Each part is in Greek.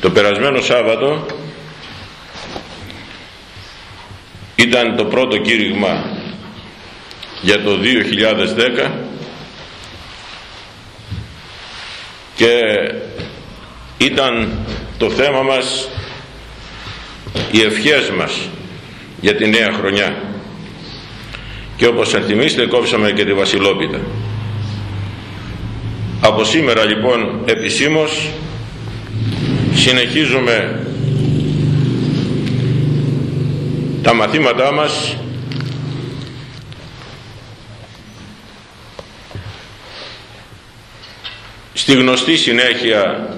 Το περασμένο Σάββατο ήταν το πρώτο κήρυγμα για το 2010 και ήταν το θέμα μας οι ευχές μας για τη νέα χρονιά. Και όπως ενθυμίστε κόψαμε και τη Βασιλόπιτα. Από σήμερα λοιπόν επισήμως συνεχίζουμε τα μαθήματά μας. Στη γνωστή συνέχεια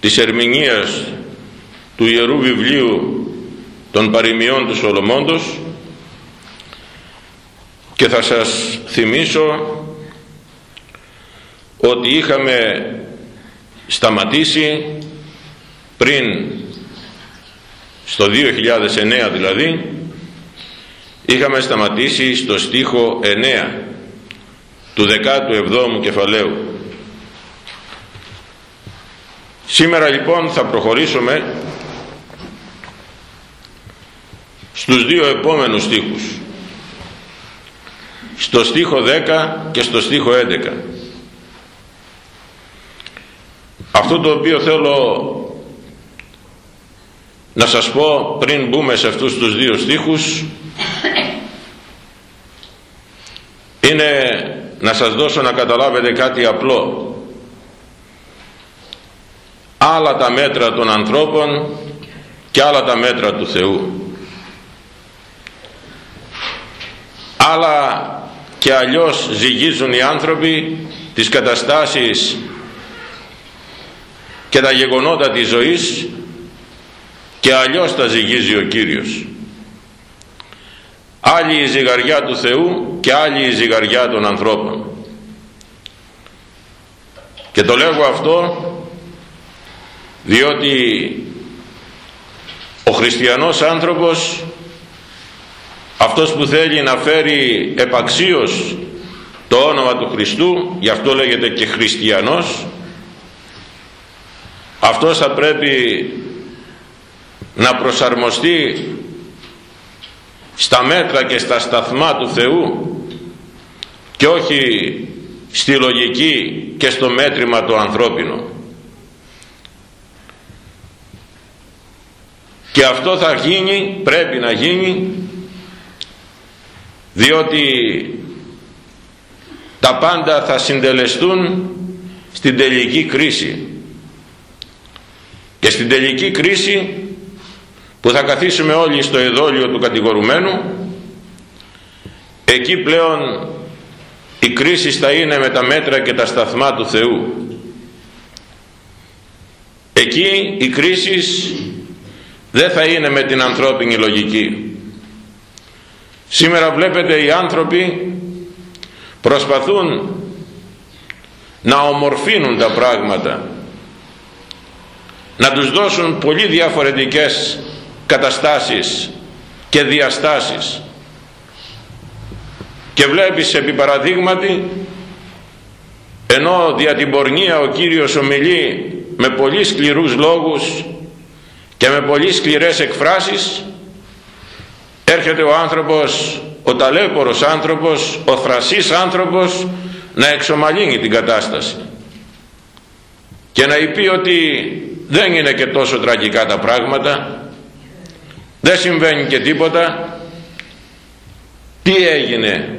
της ερμηνείας του Ιερού Βιβλίου των παροιμιών του Σολομώντος και θα σας θυμίσω ότι είχαμε σταματήσει πριν στο 2009 δηλαδή είχαμε σταματήσει στο στίχο 9 του 17ου κεφαλαίου. Σήμερα λοιπόν θα προχωρήσουμε στους δύο επόμενους στίχους. Στο στίχο 10 και στο στίχο 11 αυτό το οποίο θέλω να σας πω πριν μπούμε σε αυτούς τους δύο στίχους είναι να σας δώσω να καταλάβετε κάτι απλό. Άλλα τα μέτρα των ανθρώπων και άλλα τα μέτρα του Θεού. Άλλα και αλλιώς ζυγίζουν οι άνθρωποι τις καταστάσεις και τα γεγονότα της ζωής και αλλιώς τα ζυγίζει ο Κύριος. Άλλη η ζυγαριά του Θεού και άλλη η ζυγαριά των ανθρώπων. Και το λέγω αυτό διότι ο χριστιανός άνθρωπος αυτός που θέλει να φέρει επαξίως το όνομα του Χριστού γι' αυτό λέγεται και χριστιανός αυτός θα πρέπει να προσαρμοστεί στα μέτρα και στα σταθμά του Θεού και όχι στη λογική και στο μέτρημα το ανθρώπινο. Και αυτό θα γίνει πρέπει να γίνει διότι τα πάντα θα συντελεστούν στην τελική κρίση. Και στην τελική κρίση που θα καθίσουμε όλοι στο εδόλιο του κατηγορουμένου. Εκεί πλέον η κρίση θα είναι με τα μέτρα και τα σταθμά του Θεού. Εκεί η κρίση δεν θα είναι με την ανθρώπινη λογική. Σήμερα βλέπετε οι άνθρωποι προσπαθούν να ομορφύνουν τα πράγματα να τους δώσουν πολύ διαφορετικές καταστάσεις και διαστάσεις. Και βλέπεις επί παραδείγματι ενώ δια την πορνεία ο Κύριος ομιλεί με πολύ σκληρούς λόγους και με πολύ σκληρές εκφράσεις έρχεται ο άνθρωπος ο ταλέπορος άνθρωπος ο θρασής άνθρωπος να εξομαλύνει την κατάσταση και να πει ότι δεν είναι και τόσο τραγικά τα πράγματα δεν συμβαίνει και τίποτα. Τι έγινε;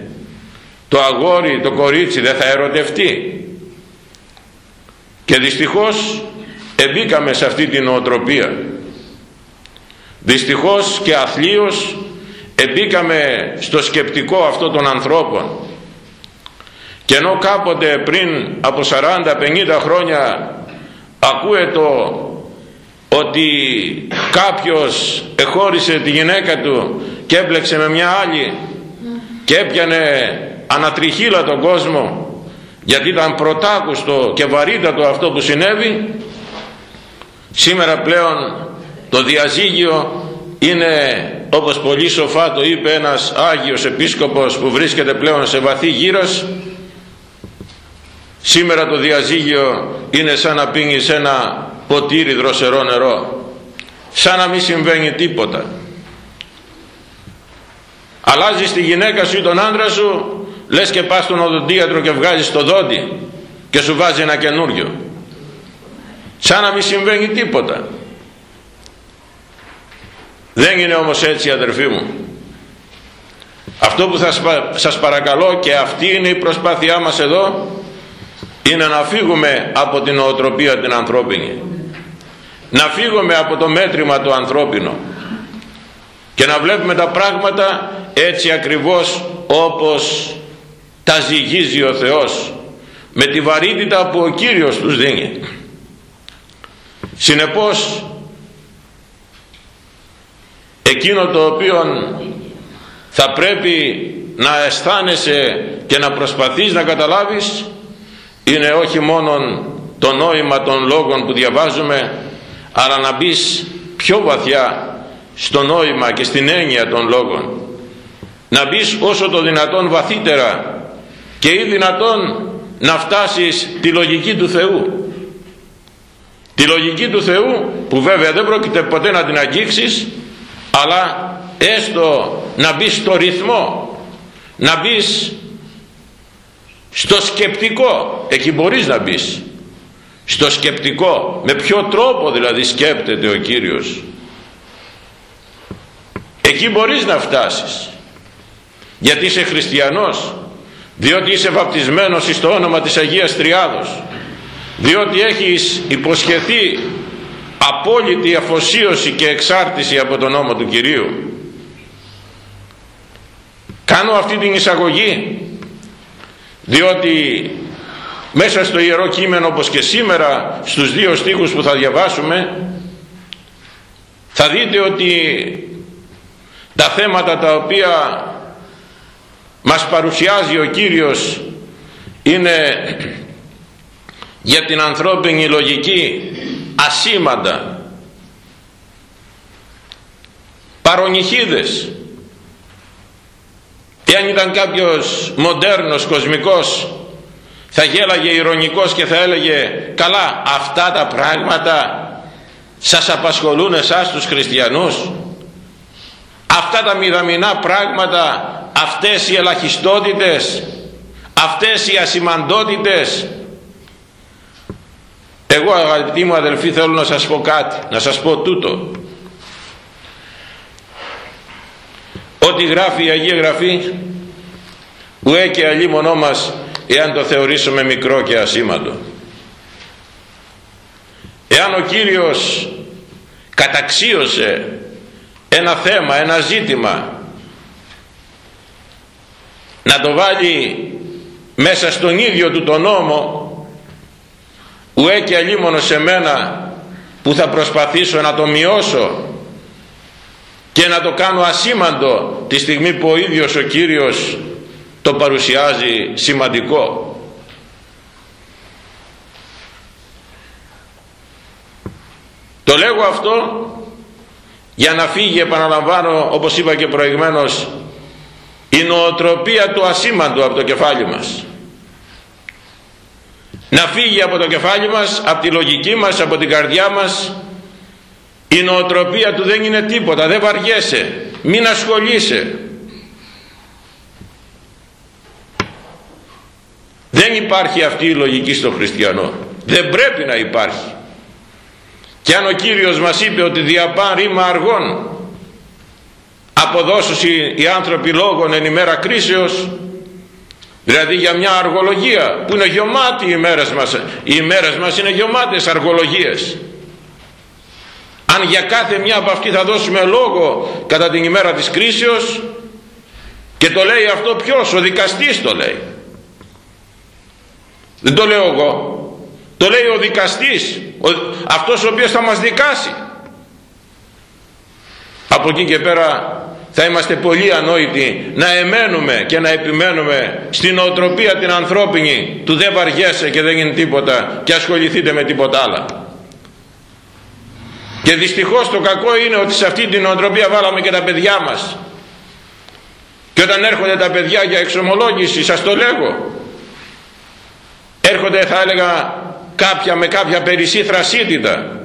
Το αγόρι το κορίτσι δεν θα ερωτευτεί. Και δυστυχώς εμπήκαμε σε αυτή την οτροπία δυστυχώς και αθλίως εμπήκαμε στο σκεπτικό αυτό των ανθρώπων. Και ενώ κάποτε πριν από 40-50 χρόνια ακούε το ότι κάποιος εχώρισε τη γυναίκα του και έπλεξε με μια άλλη και έπιανε ανατριχύλα τον κόσμο γιατί ήταν πρωτάκουστο και βαρύτατο αυτό που συνέβη σήμερα πλέον το διαζύγιο είναι όπως πολύ σοφά το είπε ένας Άγιος Επίσκοπος που βρίσκεται πλέον σε βαθύ γύρος σήμερα το διαζύγιο είναι σαν να πίνεις ένα ποτήρι δροσερό νερό σαν να μην συμβαίνει τίποτα. Αλλάζεις τη γυναίκα σου ή τον άντρα σου λες και πας στον οδοντίατρο και βγάζεις το δόντι και σου βάζει ένα καινούριο. Σαν να μην συμβαίνει τίποτα. Δεν είναι όμως έτσι αδερφοί μου. Αυτό που θα σας παρακαλώ και αυτή είναι η προσπάθειά μας εδώ είναι να φύγουμε από την οτροπία την ανθρώπινη να φύγουμε από το μέτρημα το ανθρώπινο και να βλέπουμε τα πράγματα έτσι ακριβώς όπως τα ζυγίζει ο Θεός με τη βαρύτητα που ο Κύριος τους δίνει. Συνεπώς εκείνο το οποίο θα πρέπει να αισθάνεσαι και να προσπαθείς να καταλάβεις είναι όχι μόνο το νόημα των λόγων που διαβάζουμε αλλά να μπεις πιο βαθιά στο νόημα και στην έννοια των λόγων. Να μπεις όσο το δυνατόν βαθύτερα και ή δυνατόν να φτάσεις τη λογική του Θεού. Τη λογική του Θεού που βέβαια δεν πρόκειται ποτέ να την αγγίξεις αλλά έστω να μπεις στο ρυθμό να μπεις στο σκεπτικό. Εκεί μπορείς να μπεις στο σκεπτικό με ποιο τρόπο δηλαδή σκέπτεται ο Κύριος. Εκεί μπορείς να φτάσεις. Γιατί είσαι χριστιανός διότι είσαι βαπτισμένος στο όνομα της Αγίας Τριάδος διότι έχεις υποσχεθεί απόλυτη αφοσίωση και εξάρτηση από τον νόμο του Κυρίου. Κάνω αυτή την εισαγωγή διότι μέσα στο Ιερό Κείμενο όπως και σήμερα στους δύο στίχους που θα διαβάσουμε θα δείτε ότι τα θέματα τα οποία μας παρουσιάζει ο Κύριος είναι για την ανθρώπινη λογική ασήμαντα. Παρονυχίδες. Εάν ήταν κάποιος μοντέρνος κοσμικός θα γέλαγε ηρωνικός και θα έλεγε καλά αυτά τα πράγματα σας απασχολούν εσάς τους χριστιανούς. Αυτά τα μηδαμινά πράγματα αυτές οι ελαχιστότητες αυτές οι ασημαντότητες εγώ αγαπητοί μου αδελφοί θέλω να σας πω κάτι να σας πω τούτο. Ότι γράφει η Αγία Γραφή ουέ και αλίμονό μας εάν το θεωρήσουμε μικρό και ασήμαντο. Εάν ο Κύριος καταξίωσε ένα θέμα, ένα ζήτημα να το βάλει μέσα στον ίδιο του τον νόμο ουέ και αλίμονο σε μένα που θα προσπαθήσω να το μειώσω και να το κάνω ασήμαντο τη στιγμή που ο ίδιος ο Κύριος το παρουσιάζει σημαντικό. Το λέγω αυτό για να φύγει επαναλαμβάνω όπως είπα και προηγμένως η νοοτροπία του ασήμαντου από το κεφάλι μας. Να φύγει από το κεφάλι μας από τη λογική μας από την καρδιά μας η νοοτροπία του δεν είναι τίποτα δεν βαριέσαι μην ασχολείσαι δεν υπάρχει αυτή η λογική στο χριστιανό. Δεν πρέπει να υπάρχει. Και αν ο Κύριος μας είπε ότι διαπάν ρήμα αργών αποδώσουσι οι άνθρωποι λόγων εν ημέρα κρίσεως δηλαδή για μια αργολογία που είναι γεμάτη οι ημέρες μας οι ημέρες μας είναι γεμάτες αργολογίες. Αν για κάθε μια από αυτή θα δώσουμε λόγο κατά την ημέρα της κρίσεως και το λέει αυτό ποιος ο δικαστής το λέει δεν το λέω εγώ. Το λέει ο δικαστής ο, αυτός ο οποίος θα μας δικάσει. Από εκεί και πέρα θα είμαστε πολύ ανόητοι να εμένουμε και να επιμένουμε στην οτροπία την ανθρώπινη του δεν βαριέσαι και δεν είναι τίποτα και ασχοληθείτε με τίποτα άλλα και δυστυχώς το κακό είναι ότι σε αυτή την οτροπία βάλαμε και τα παιδιά μας. Και όταν έρχονται τα παιδιά για εξομολόγηση σας το λέγω έρχονται θα έλεγα κάποια με κάποια περισσή θρασίτητα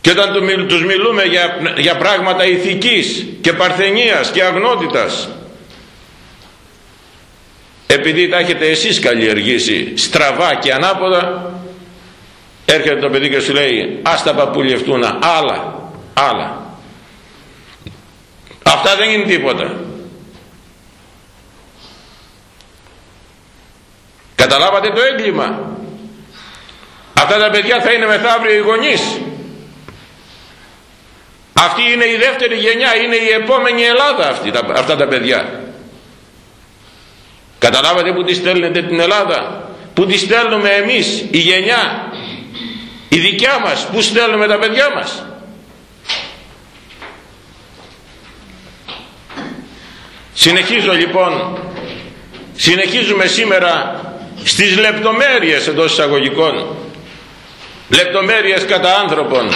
και όταν τους μιλούμε για, για πράγματα ηθικής και παρθενίας και αγνότητας επειδή τα έχετε εσείς καλλιεργήσει στραβά και ανάποδα έρχεται το παιδί και σου λέει ας τα παπουλιευτούν άλλα άλλα αυτά δεν είναι τίποτα καταλάβατε το έγκλημα; Αυτά τα παιδιά θα είναι μεθαύριο οι γονείς. Αυτή είναι η δεύτερη γενιά είναι η επόμενη Ελλάδα αυτή, αυτά τα παιδιά. Καταλάβατε που τη στέλνετε την Ελλάδα; Που τη στέλνουμε εμείς η γενιά η δικιά μας που στέλνουμε τα παιδιά μας; Συνεχίζω λοιπόν. Συνεχίζουμε σήμερα στις λεπτομέρειες εντός εισαγωγικών. Λεπτομέρειες κατά άνθρωπων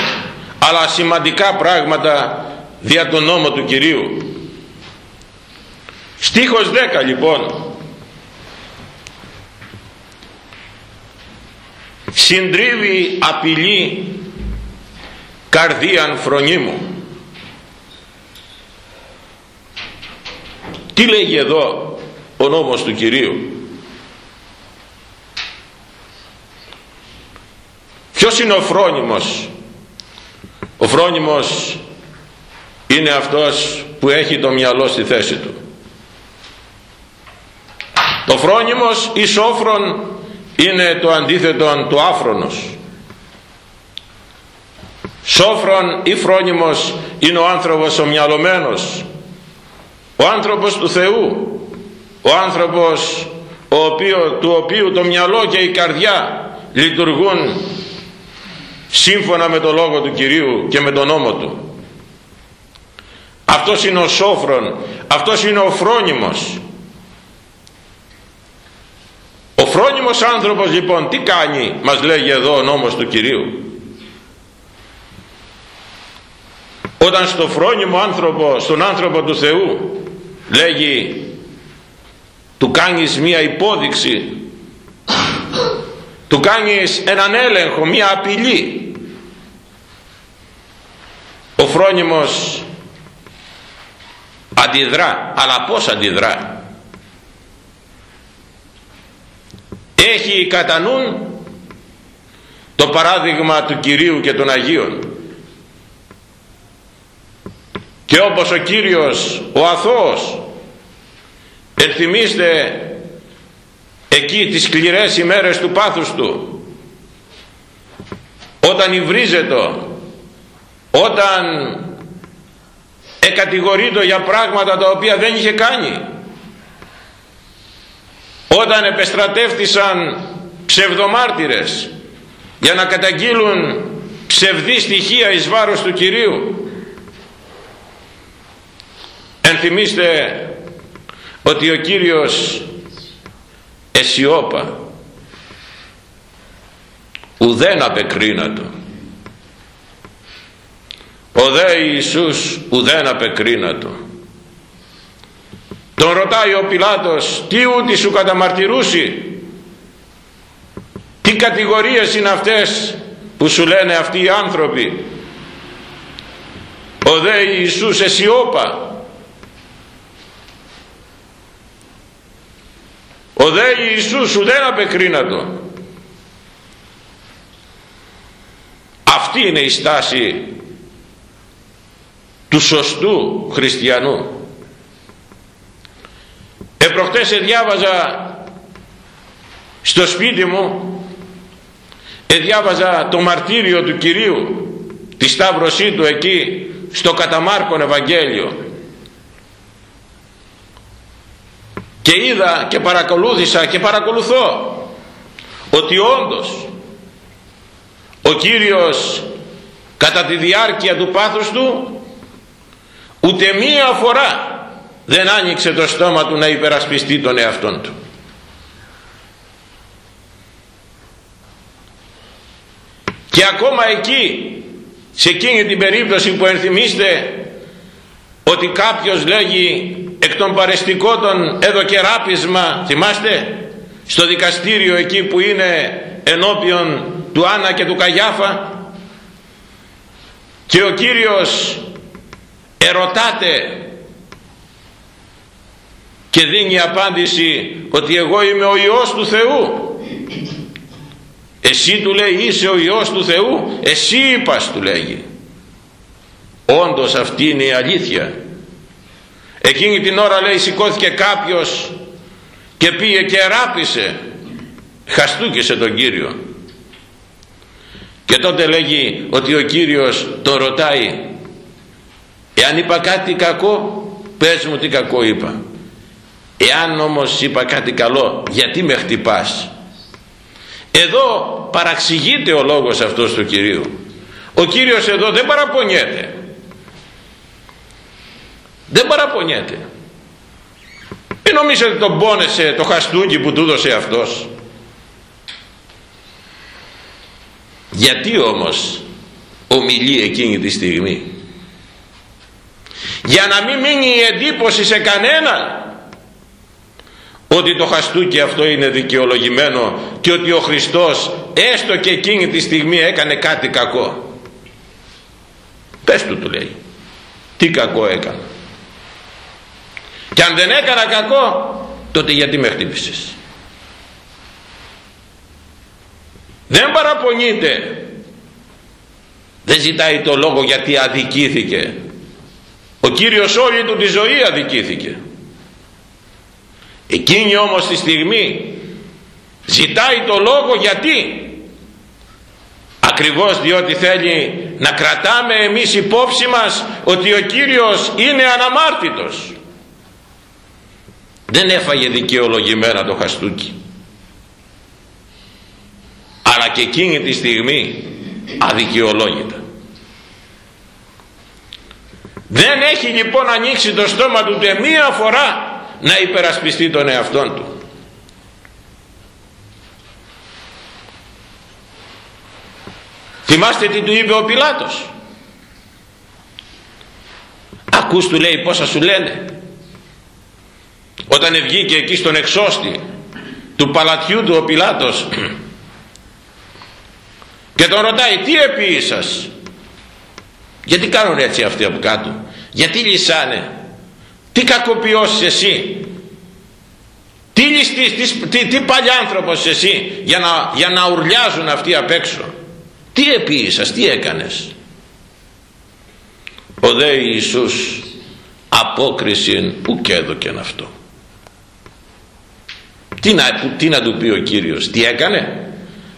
αλλά σημαντικά πράγματα δια τον νόμο του Κυρίου. Στίχος 10 λοιπόν. Συντρίβει απειλή καρδίαν μου. τι λέγει εδώ ο νόμος του Κυρίου; Ποιος είναι ο φρόνιμος; Ο φρόνιμος είναι αυτός που έχει το μυαλό στη θέση του. Το φρόνιμος ή σόφρον είναι το αντίθετο του άφρονος. Σόφρον ή φρόνιμος είναι ο άνθρωπος ο μυαλωμένος ο άνθρωπος του Θεού. Ο άνθρωπος ο οποίο, του οποίου το μυαλό και η καρδιά λειτουργούν σύμφωνα με το Λόγο του Κυρίου και με τον νόμο Του. Αυτός είναι ο σόφρον αυτός είναι ο φρόνιμος. Ο φρόνιμος άνθρωπος λοιπόν τι κάνει μας λέγει εδώ ο νόμος του Κυρίου. Όταν στο φρόνιμο άνθρωπο στον άνθρωπο του Θεού λέγει του κάνεις μία υπόδειξη του κάνεις έναν έλεγχο μία απειλή. Ο φρόνιμος αντιδρά αλλά πως αντιδρά; Έχει κατά νου το παράδειγμα του Κυρίου και των Αγίων. Και όπως ο Κύριος ο αθώος ενθυμίστε εκεί τις σκληρές ημέρες του πάθους του. Όταν υβρίζεται όταν εκατηγορείτο για πράγματα τα οποία δεν είχε κάνει. Όταν επεστρατεύτησαν ψευδομάρτυρες για να καταγγείλουν ψευδή στοιχεία εις βάρος του Κυρίου. Ενθυμίστε ότι ο Κύριος εσιώπα ουδέν απεκρίνατο. Ο δε Ιησούς ουδέν απεκρίνατο. Τον ρωτάει ο Πιλάτος τι ούτι σου καταμαρτυρούσι; Τι κατηγορίες είναι αυτές που σου λένε αυτοί οι άνθρωποι; Ο δε Ιησούς εσιώπα ο δε Ιησούς σου δεν απεκρίνατο. Αυτή είναι η στάση του σωστού χριστιανού. Επροχτές διάβαζα στο σπίτι μου διάβαζα το μαρτύριο του Κυρίου τη σταύρωσή του εκεί στο καταμάρκον Ευαγγέλιο και είδα και παρακολούθησα και παρακολουθώ ότι όντως ο Κύριος κατά τη διάρκεια του πάθους του ούτε μία φορά δεν άνοιξε το στόμα του να υπερασπιστεί τον εαυτόν του. Και ακόμα εκεί σε εκείνη την περίπτωση που ενθυμίστε ότι κάποιος λέγει εκ των παρεστικότων εδώ και ράπισμα θυμάστε; Στο δικαστήριο εκεί που είναι ενώπιον του Άννα και του Καγιάφα. Και ο Κύριος ερωτάται και δίνει απάντηση ότι εγώ είμαι ο Υιός του Θεού. Εσύ του λέει είσαι ο Υιός του Θεού. Εσύ είπας του λέγει. Όντως αυτή είναι η αλήθεια εκείνη την ώρα λέει σηκώθηκε κάποιος και πήγε και ράπησε. Χαστούκησε τον Κύριο και τότε λέγει ότι ο Κύριος τον ρωτάει εάν είπα κάτι κακό πες μου τι κακό είπα. Εάν όμως είπα κάτι καλό γιατί με χτυπάς εδώ παραξηγείται ο λόγος αυτός του Κυρίου. Ο Κύριος εδώ δεν παραπονιέται δεν παραπονιέται. Μην νομίζετε τον πόνεσε το χαστούκι που του δώσε αυτός. Γιατί όμως ομιλεί εκείνη τη στιγμή; Για να μην μείνει η εντύπωση σε κανέναν ότι το χαστούκι αυτό είναι δικαιολογημένο και ότι ο Χριστός έστω και εκείνη τη στιγμή έκανε κάτι κακό. Πες του του λέει τι κακό έκανα και αν δεν έκανα κακό τότε γιατί με χτύπησες; Δεν παραπονείται. Δεν ζητάει το λόγο γιατί αδικήθηκε. Ο Κύριος όλη του τη ζωή αδικήθηκε. Εκείνη όμως τη στιγμή ζητάει το λόγο γιατί; Ακριβώς διότι θέλει να κρατάμε εμείς υπόψη μας ότι ο Κύριος είναι αναμάρτητος δεν έφαγε δικαιολογημένα το χαστούκι. Αλλά και εκείνη τη στιγμή αδικαιολόγητα. Δεν έχει λοιπόν ανοίξει το στόμα του ούτε μία φορά να υπερασπιστεί τον εαυτόν του. Θυμάστε τι του είπε ο Πιλάτος. Ακούς του λέει πόσα σου λένε όταν βγήκε εκεί στον εξώστη του παλατιού του ο Πιλάτος και τον ρωτάει τι επί σας; Γιατί κάνουν έτσι αυτοί από κάτω; Γιατί λυσάνε τι κακοποιώσεις εσύ; Τι ληστής, τι, τι, παλιάνθρωπος εσύ για να, για να ουρλιάζουν αυτοί απ' έξω; Τι επίησας, τι έκανες; Ο δε Ιησούς απόκριση που και έδωκεν αυτό; Τι να, τι να του πει ο Κύριος τι έκανε;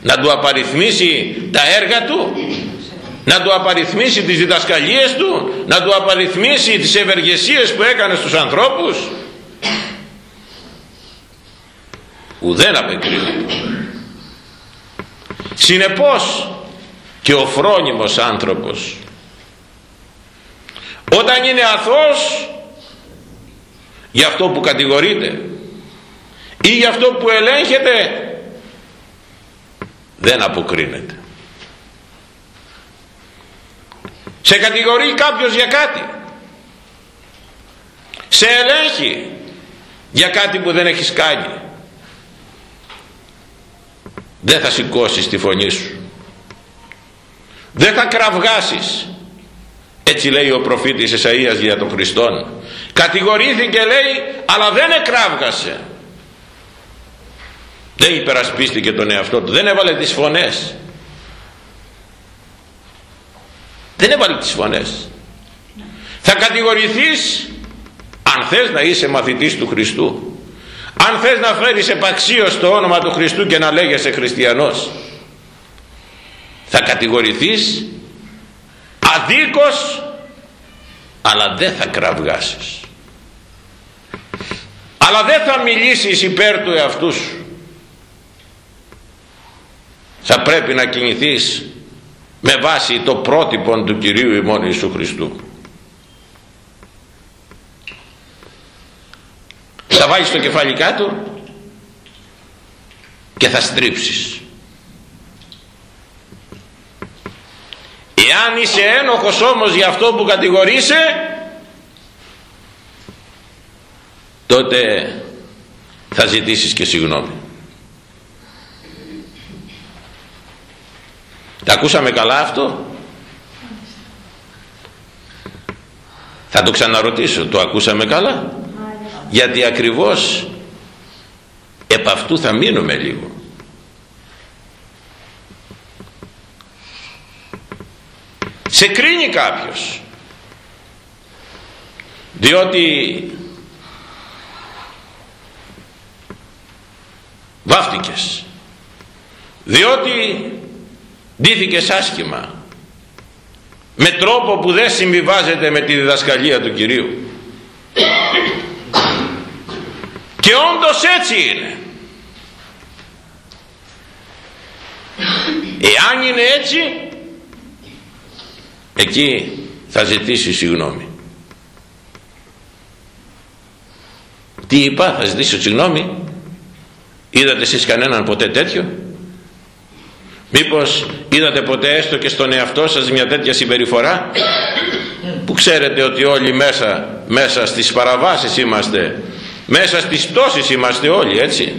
Να του απαριθμίσει τα έργα του; Να του απαριθμίσει τις διδασκαλίες του; Να του απαριθμίσει τις ευεργεσίες που έκανε στους ανθρώπους; Ουδέν απεκρίνεται συνεπώς και ο φρόνιμος άνθρωπος όταν είναι αθώος για αυτό που κατηγορείται ή για αυτό που ελέγχεται δεν αποκρίνεται. Σε κατηγορεί κάποιος για κάτι. Σε ελέγχει για κάτι που δεν έχεις κάνει. Δεν θα σηκώσεις τη φωνή σου. Δεν θα κραυγάσεις. Έτσι λέει ο προφήτης Εσαΐας για τον Χριστόν. Κατηγορήθηκε λέει αλλά δεν εκράβγασε δεν υπερασπίστηκε τον εαυτό του. Δεν έβαλε τις φωνές. Δεν έβαλε τις φωνές. Θα κατηγορηθείς αν θες να είσαι μαθητής του Χριστού. Αν θες να φέρεις επαξίως το όνομα του Χριστού και να λέγεσαι χριστιανός. Θα κατηγορηθείς αδίκως αλλά δεν θα κραυγάσεις. Αλλά δεν θα μιλήσεις υπέρ του εαυτού σου θα πρέπει να κινηθείς με βάση το πρότυπο του Κυρίου ημών Ιησού Χριστού. Θα βάλεις το κεφάλι κάτω και θα στρίψεις. Εάν είσαι ένοχος όμως για αυτό που κατηγορείσαι τότε θα ζητήσεις και συγγνώμη Τα ακούσαμε καλά αυτό; Θα το ξαναρωτήσω, το ακούσαμε καλά; Γιατί ακριβώς επ' αυτού θα μείνουμε λίγο. Σε κρίνει κάποιος. Διότι βάφτηκες. Διότι ντύθηκες άσχημα. Με τρόπο που δεν συμβιβάζεται με τη διδασκαλία του Κυρίου. Και όντως έτσι είναι. Εάν είναι έτσι εκεί θα ζητήσει συγγνώμη. Τι είπα θα ζητήσω συγγνώμη. Είδατε εσείς κανέναν ποτέ τέτοιο; Μήπως είδατε ποτέ έστω και στον εαυτό σας μια τέτοια συμπεριφορά; Που ξέρετε ότι όλοι μέσα, μέσα στις παραβάσεις είμαστε, μέσα στις πτώσεις είμαστε όλοι έτσι;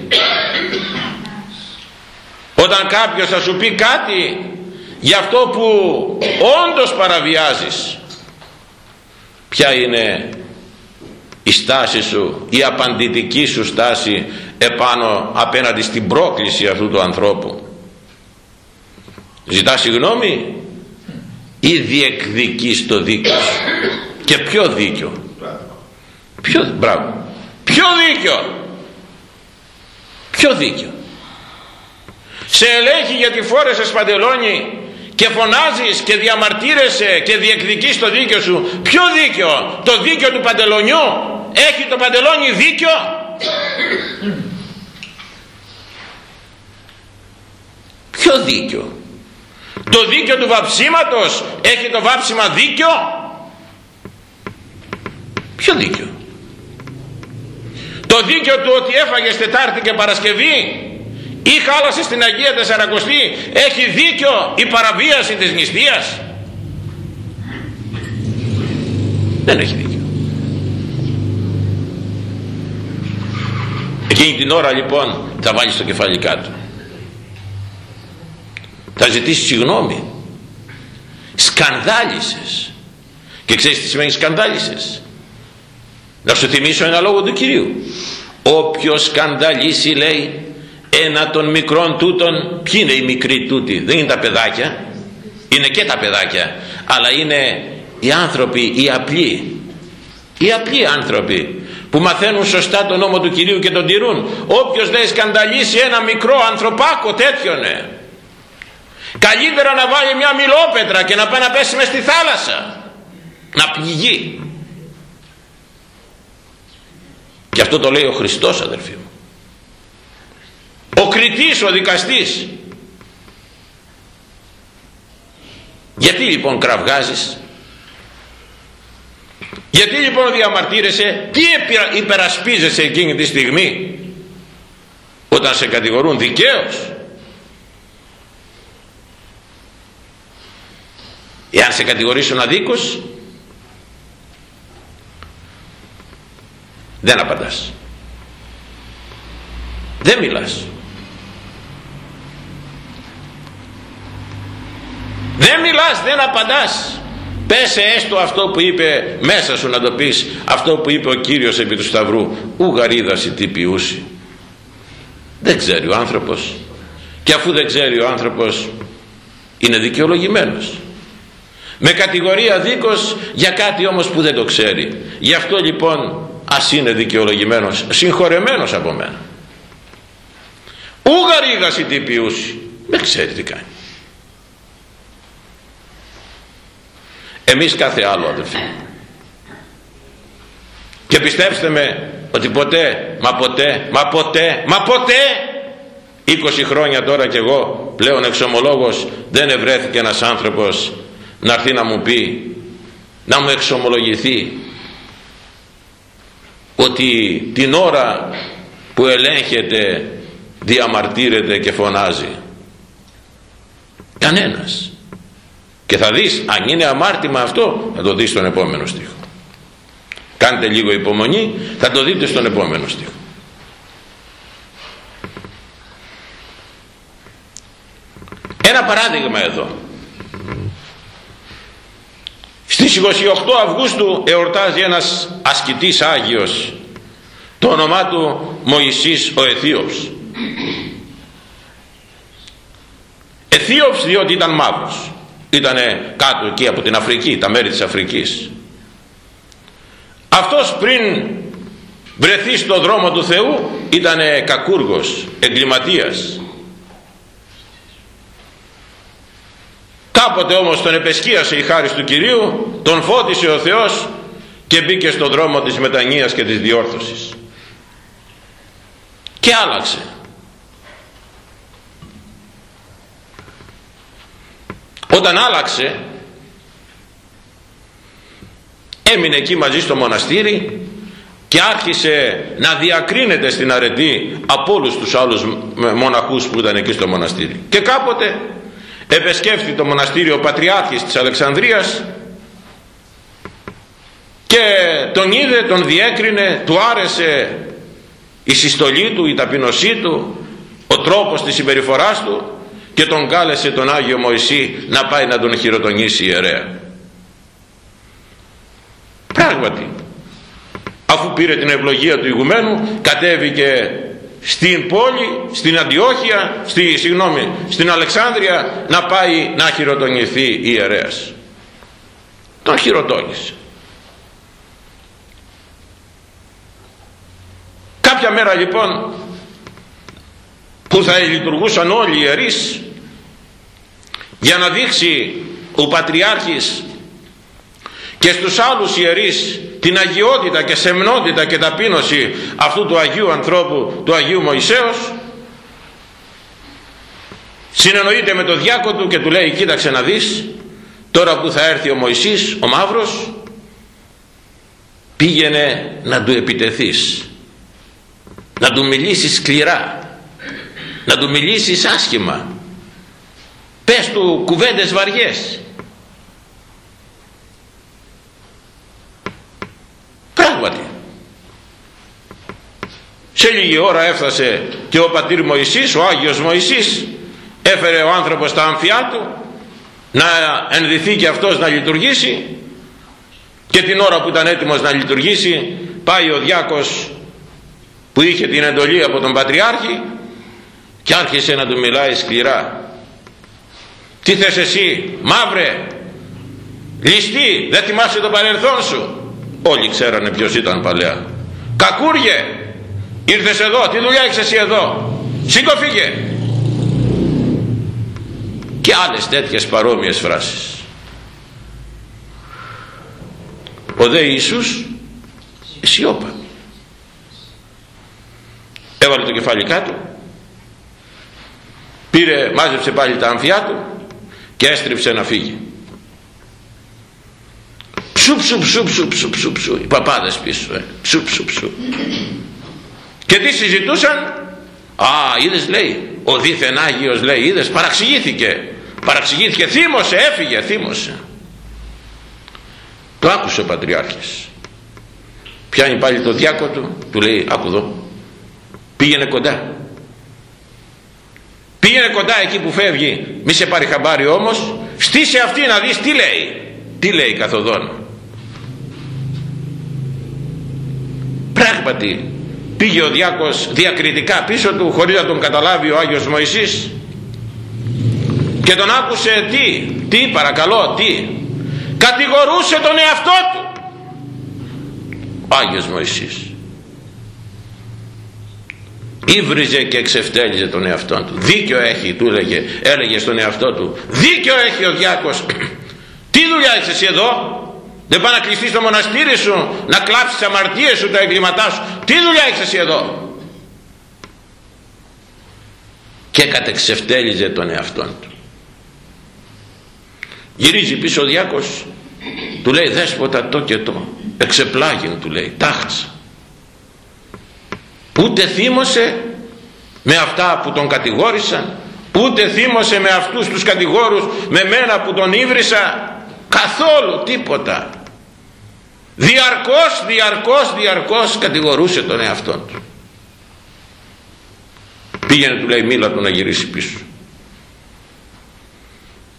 Όταν κάποιος θα σου πει κάτι για αυτό που όντως παραβιάζεις ποια είναι η στάση σου η απαντητική σου στάση επάνω απέναντι στην πρόκληση αυτού του ανθρώπου; Ζητά συγγνώμη ή διεκδικείς το δίκιο και ποιο δίκιο ποιο, μπράβο. Ποιο δίκιο ποιο δίκιο σε ελέγχει γιατί φόρεσες παντελόνι και φωνάζεις και διαμαρτύρεσαι και διεκδικείς το δίκιο σου. Ποιο δίκιο το δίκιο του παντελονιού; Έχει το παντελόνι δίκιο ποιο δίκιο το δίκιο του βαψίματος έχει το βάψιμα δίκιο ποιο δίκιο το δίκιο του ότι έφαγες Τετάρτη και Παρασκευή ή χάλασες στην Αγία Τεσσαρακοστή έχει δίκιο η παραβίαση της νηστείας; Δεν έχει δίκιο εκείνη την ώρα λοιπόν θα βάλεις το κεφάλι κάτω θα ζητήσεις συγγνώμη. Σκανδάλισες. Και ξέρεις τι σημαίνει σκανδάλισες; Να σου θυμίσω ένα λόγο του Κυρίου. Όποιος σκανδαλίσει λέει ένα των μικρών τούτων ποιοι είναι οι μικροί τούτοι δεν είναι τα παιδάκια είναι και τα παιδάκια αλλά είναι οι άνθρωποι οι απλοί. Οι απλοί άνθρωποι που μαθαίνουν σωστά τον νόμο του Κυρίου και τον τηρούν. Όποιος λέει σκανδαλίσει ένα μικρό ανθρωπάκο τέτοιον καλύτερα να βάλει μια μιλόπετρα και να πάει να πέσει μες στη θάλασσα. Να πληγεί και αυτό το λέει ο Χριστός αδερφοί μου. Ο κριτής ο δικαστής. Γιατί λοιπόν κραυγάζεις; Γιατί λοιπόν διαμαρτύρεσαι; Τι υπερασπίζεσαι εκείνη τη στιγμή; Όταν σε κατηγορούν δικαίως εάν σε κατηγορήσουν αδίκως δεν απαντάς. Δεν μιλάς. Δεν μιλάς δεν απαντάς. Πέσε έστω αυτό που είπε μέσα σου να το πεις αυτό που είπε ο Κύριος επί του Σταυρού. Ου γαρίδαση τι ποιούσι δεν ξέρει ο άνθρωπος. Και αφού δεν ξέρει ο άνθρωπος είναι δικαιολογημένος με κατηγορία δίκος για κάτι όμως που δεν το ξέρει. Γι' αυτό λοιπόν ας είναι δικαιολογημένος συγχωρεμένος από μένα. Ούγαρ η τυπιούση δεν ξέρει τι κάνει. Εμείς κάθε άλλο αδελφοί. Και πιστέψτε με ότι ποτέ μα ποτέ μα ποτέ μα ποτέ 20 χρόνια τώρα κι εγώ πλέον εξομολόγος δεν ευρέθηκε ένας άνθρωπος να έρθει να μου πει να μου εξομολογηθεί ότι την ώρα που ελέγχεται διαμαρτύρεται και φωνάζει. Κανένας. Και θα δεις αν είναι αμάρτημα αυτό θα το δεις στον επόμενο στίχο. Κάντε λίγο υπομονή θα το δείτε στον επόμενο στίχο. Ένα παράδειγμα εδώ στις 28 Αυγούστου εορτάζει ένας ασκητής Άγιος. Το όνομά του Μωυσής ο Αιθίωπς. Αιθίωπς διότι ήταν μαύρος. Ήταν κάτω εκεί από την Αφρική τα μέρη της Αφρικής. Αυτός πριν βρεθεί στο δρόμο του Θεού ήταν κακούργος εγκληματίας κάποτε όμως τον επεσκίασε η χάρη του Κυρίου τον φώτισε ο Θεός και μπήκε στο δρόμο της μετανοίας και της διόρθωσης. Και άλλαξε. Όταν άλλαξε έμεινε εκεί μαζί στο μοναστήρι και άρχισε να διακρίνεται στην αρετή από όλους τους άλλους μοναχούς που ήταν εκεί στο μοναστήρι. Και κάποτε επεσκέφθη το μοναστήριο ο Πατριάρχης της Αλεξανδρίας και τον είδε, τον διέκρινε, του άρεσε η συστολή του, η ταπεινωσή του, ο τρόπος της συμπεριφοράς του και τον κάλεσε τον Άγιο Μωυσή να πάει να τον χειροτονήσει ιερέα. Πράγματι, αφού πήρε την ευλογία του ηγουμένου, κατέβηκε στην πόλη, στην Αντιόχεια, στη, συγγνώμη, στην Αλεξάνδρεια να πάει να χειροτονηθεί ιερέας. Τον χειροτόνησε. Κάποια μέρα λοιπόν που θα λειτουργούσαν όλοι οι ιερείς για να δείξει ο Πατριάρχης και στους άλλους ιερείς την αγιότητα και σεμνότητα και ταπείνωση αυτού του Αγίου ανθρώπου του Αγίου Μωυσέως συνεννοείται με το διάκο του και του λέει κοίταξε να δεις τώρα που θα έρθει ο Μωυσής ο Μαύρος πήγαινε να του επιτεθείς να του μιλήσεις σκληρά να του μιλήσεις άσχημα. Πες του κουβέντες βαριές πράγματι σε λίγη ώρα έφτασε και ο πατήρ Μωυσής ο Άγιος Μωυσής έφερε ο άνθρωπος τα αμφιά του να ενδυθεί και αυτός να λειτουργήσει και την ώρα που ήταν έτοιμος να λειτουργήσει πάει ο διάκος που είχε την εντολή από τον Πατριάρχη και άρχισε να του μιλάει σκληρά. Τι θες εσύ μαύρε ληστή δεν θυμάσαι το παρελθόν σου; Όλοι ξέρανε ποιος ήταν παλαιά. Κακούργε ήρθες εδώ τι δουλειά έχεις εσύ εδώ; Σήκω φύγε. Και άλλες τέτοιες παρόμοιες φράσεις. Ο δε Ιησούς σιώπα έβαλε το κεφάλι κάτω πήρε, μάζεψε πάλι τα αμφιά του και έστριψε να φύγει. Ψου ψου ψου ψου ψου ψου ψου οι παπάδες πίσω ε. ψου ψου ψου και τι συζητούσαν; Α είδες λέει ο δίθεν Άγιος λέει είδες παραξηγήθηκε. Παραξηγήθηκε θύμωσε έφυγε θύμωσε. Το άκουσε ο Πατριάρχης. Πιάνει πάλι το διάκο του του λέει άκου εδώ πήγαινε κοντά. Πήγαινε κοντά εκεί που φεύγει. Μη σε πάρει χαμπάρι όμως. Στήσε αυτή να δεις τι λέει τι λέει καθοδόν. Πράγματι πήγε ο διάκος διακριτικά πίσω του χωρίς να τον καταλάβει ο Άγιος Μωυσής και τον άκουσε τι τι παρακαλώ τι κατηγορούσε τον εαυτό του ο Άγιος Μωυσής Ήβριζε και εξευτέλιζε τον εαυτό του. Δίκιο έχει, του έλεγε, έλεγε στον εαυτό του. Δίκιο έχει ο διάκος. Τι δουλειά έχεις εσύ εδώ. Δεν πάει να κλειστεί στο μοναστήρι σου, να κλάψεις τις αμαρτίες σου, τα εγκλήματά σου. Τι δουλειά έχεις εσύ εδώ; Και κατεξευτέλιζε τον εαυτό του. Γυρίζει πίσω ο διάκος, του λέει δέσποτα το και το. Εξεπλάγιν του λέει, τάχασα ούτε θύμωσε με αυτά που τον κατηγόρησαν ούτε θύμωσε με αυτούς τους κατηγόρους με μένα που τον ήβρισα καθόλου τίποτα διαρκώς διαρκώς διαρκώς κατηγορούσε τον εαυτό του. Πήγαινε του λέει μίλα του να γυρίσει πίσω.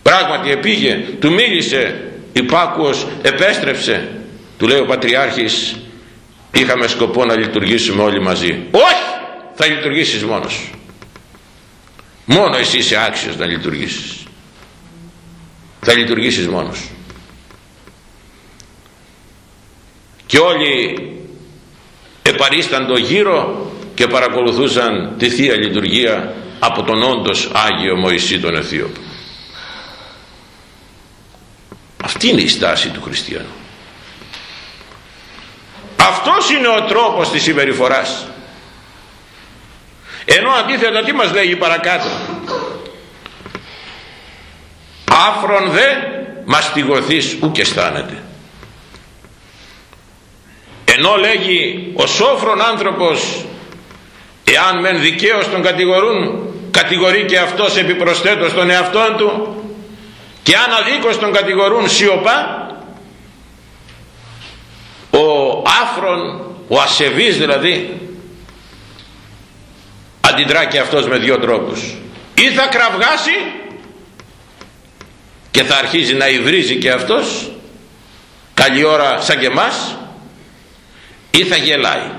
Πράγματι επήγε του μίλησε υπάκουος επέστρεψε. Του λέει ο Πατριάρχης είχαμε σκοπό να λειτουργήσουμε όλοι μαζί όχι! Θα λειτουργήσεις μόνος μόνο εσύ είσαι άξιος να λειτουργήσεις. Θα λειτουργήσεις μόνος και όλοι επαρίσταντο γύρω και παρακολουθούσαν τη Θεία Λειτουργία από τον όντως Άγιο Μωυσή τον Αιθίωπο. Αυτή είναι η στάση του χριστιανού. Αυτός είναι ο τρόπος της συμπεριφοράς. Ενώ αντίθετα τι μας λέγει παρακάτω; Άφρον δε μαστιγωθείς ουκ αισθάνεται ενώ λέγει ο σόφρον άνθρωπος εάν μεν δικαίως τον κατηγορούν κατηγορεί και αυτός επιπροσθέτως τον εαυτόν του και αν αδίκως τον κατηγορούν σιωπά ο άφρον ο ασεβής δηλαδή αντιδρά και αυτός με δύο τρόπους. Ή θα κραυγάσει και θα αρχίζει να υβρίζει και αυτός καλή ώρα σαν και εμάς ή θα γελάει.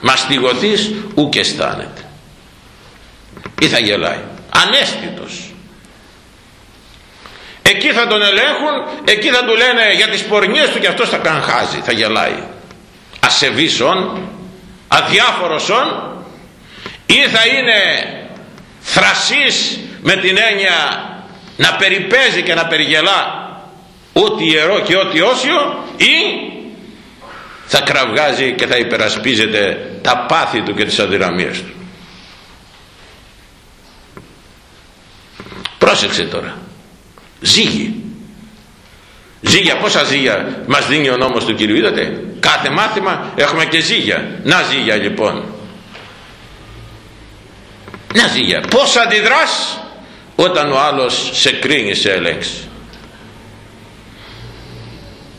Μαστιγωθείς ουκ αισθάνεται. Ή θα γελάει. Ανέστητος. Εκεί θα τον ελέγχουν εκεί θα του λένε για τις πορνιές του και αυτός θα κανχάζει θα γελάει. Ασεβής ον αδιάφορος ον ή θα είναι θρασής με την έννοια να περιπέζει και να περιγελά ό,τι ιερό και ό,τι όσιο ή θα κραυγάζει και θα υπερασπίζεται τα πάθη του και τις αδυναμίες του. Πρόσεξε τώρα. Ζύγι ζύγια πόσα ζύγια μας δίνει ο νόμος του Κυρίου είδατε; Κάθε μάθημα έχουμε και ζύγια να ζύγια λοιπόν. Να ζύγια πως αντιδράς όταν ο άλλος σε κρίνει σε έλεγξει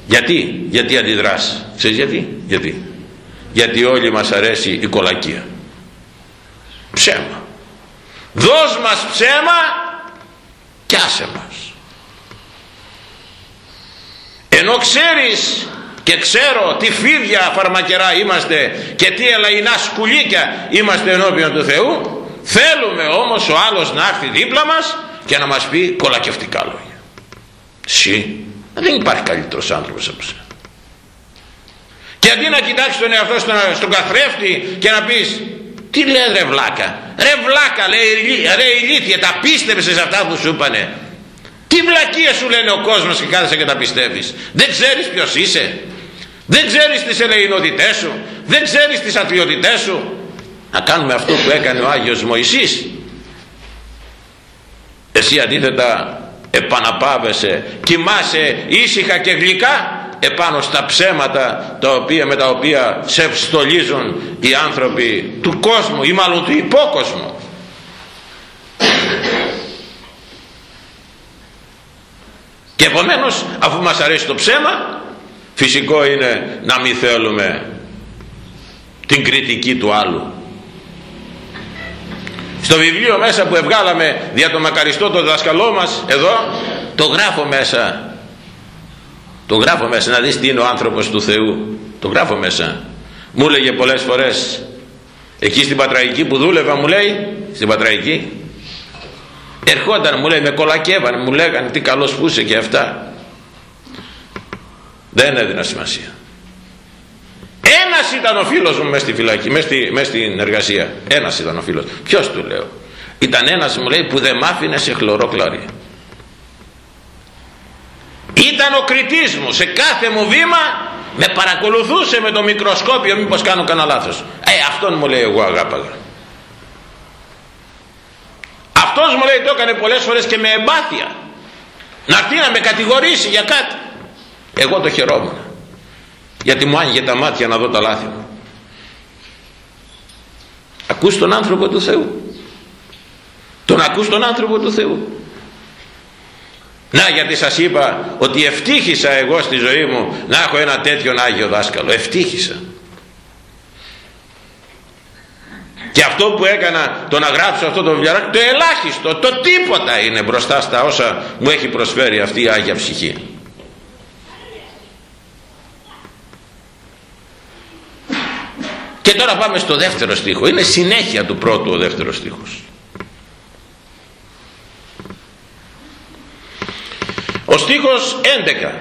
γιατί; Γιατί αντιδράς. Ξέρεις γιατί; Γιατί; Γιατί όλοι μας αρέσει η κολακία. Ψέμα. Δώσ' μας ψέμα και άσε μας. Ενώ ξέρεις και ξέρω τι φίδια φαρμακερά είμαστε και τι ελαϊνά σκουλίκια είμαστε ενώπιον του Θεού θέλουμε όμως ο άλλος να έρθει δίπλα μας και να μας πει κολακευτικά λόγια. Συ, δεν υπάρχει καλύτερος άνθρωπος από σένα. Και αντί να κοιτάξεις τον εαυτό στον, στον καθρέφτη και να πεις τι λέει ρε βλάκα ρε βλάκα λέει ρε ηλίθιε τα πίστεψες αυτά που σου είπανε. Τι βλακίες σου λένε ο κόσμος και κάθεσαι και τα πιστεύεις. Δεν ξέρεις ποιος είσαι. Δεν ξέρεις τις ελεηνότητές σου. Δεν ξέρεις τις αθλειότητές σου. Να κάνουμε αυτό που έκανε ο Άγιος Μωυσής. Εσύ αντίθετα επαναπάβεσαι κοιμάσαι ήσυχα και γλυκά επάνω στα ψέματα τα οποία, με τα οποία σε ευστολίζουν οι άνθρωποι του κόσμου ή μάλλον του υπόκοσμου. Και επομένως αφού μας αρέσει το ψέμα φυσικό είναι να μην θέλουμε την κριτική του άλλου στο βιβλίο μέσα που ευγάλαμε δια το μακαριστό το δασκαλό μας εδώ το γράφω μέσα. Το γράφω μέσα να δεις τι είναι ο άνθρωπος του Θεού. Το γράφω μέσα. Μου έλεγε πολλές φορές εκεί στην Πατραϊκή που δούλευα μου λέει στην Πατραϊκή ερχόταν μου λέει με κολακεύαν μου λέγανε τι καλός που είσαι και αυτά δεν έδινα σημασία ένας ήταν ο φίλος μου μέσα στη φυλακή μέσα, στη, μέσα στην εργασία. Ένας ήταν ο φίλος. Ποιος του λέω; Ήταν ένας μου λέει που δεν μ' άφηνε σε χλωρό κλαρί ήταν ο κριτής μου σε κάθε μου βήμα με παρακολουθούσε με το μικροσκόπιο μήπως κάνω κανένα λάθος. Ε αυτόν μου λέει εγώ αγάπαγα. Αυτός μου λέει το έκανε πολλές φορές και με εμπάθεια. Να έρθει να με κατηγορήσει για κάτι. Εγώ το χαιρόμουν γιατί μου άνοιγε τα μάτια να δω τα λάθη μου. Ακούς τον άνθρωπο του Θεού. Τον ακούς τον άνθρωπο του Θεού. Να γιατί σας είπα ότι ευτύχησα εγώ στη ζωή μου να έχω ένα τέτοιον Άγιο δάσκαλο. Ευτύχησα. Και αυτό που έκανα το να γράψω αυτό το βιβλιαράκι το ελάχιστο, το τίποτα είναι μπροστά στα όσα μου έχει προσφέρει αυτή η Άγια Ψυχή και τώρα πάμε στο δεύτερο στίχο. Είναι συνέχεια του πρώτου ο δεύτερος στίχος. Ο στίχος 11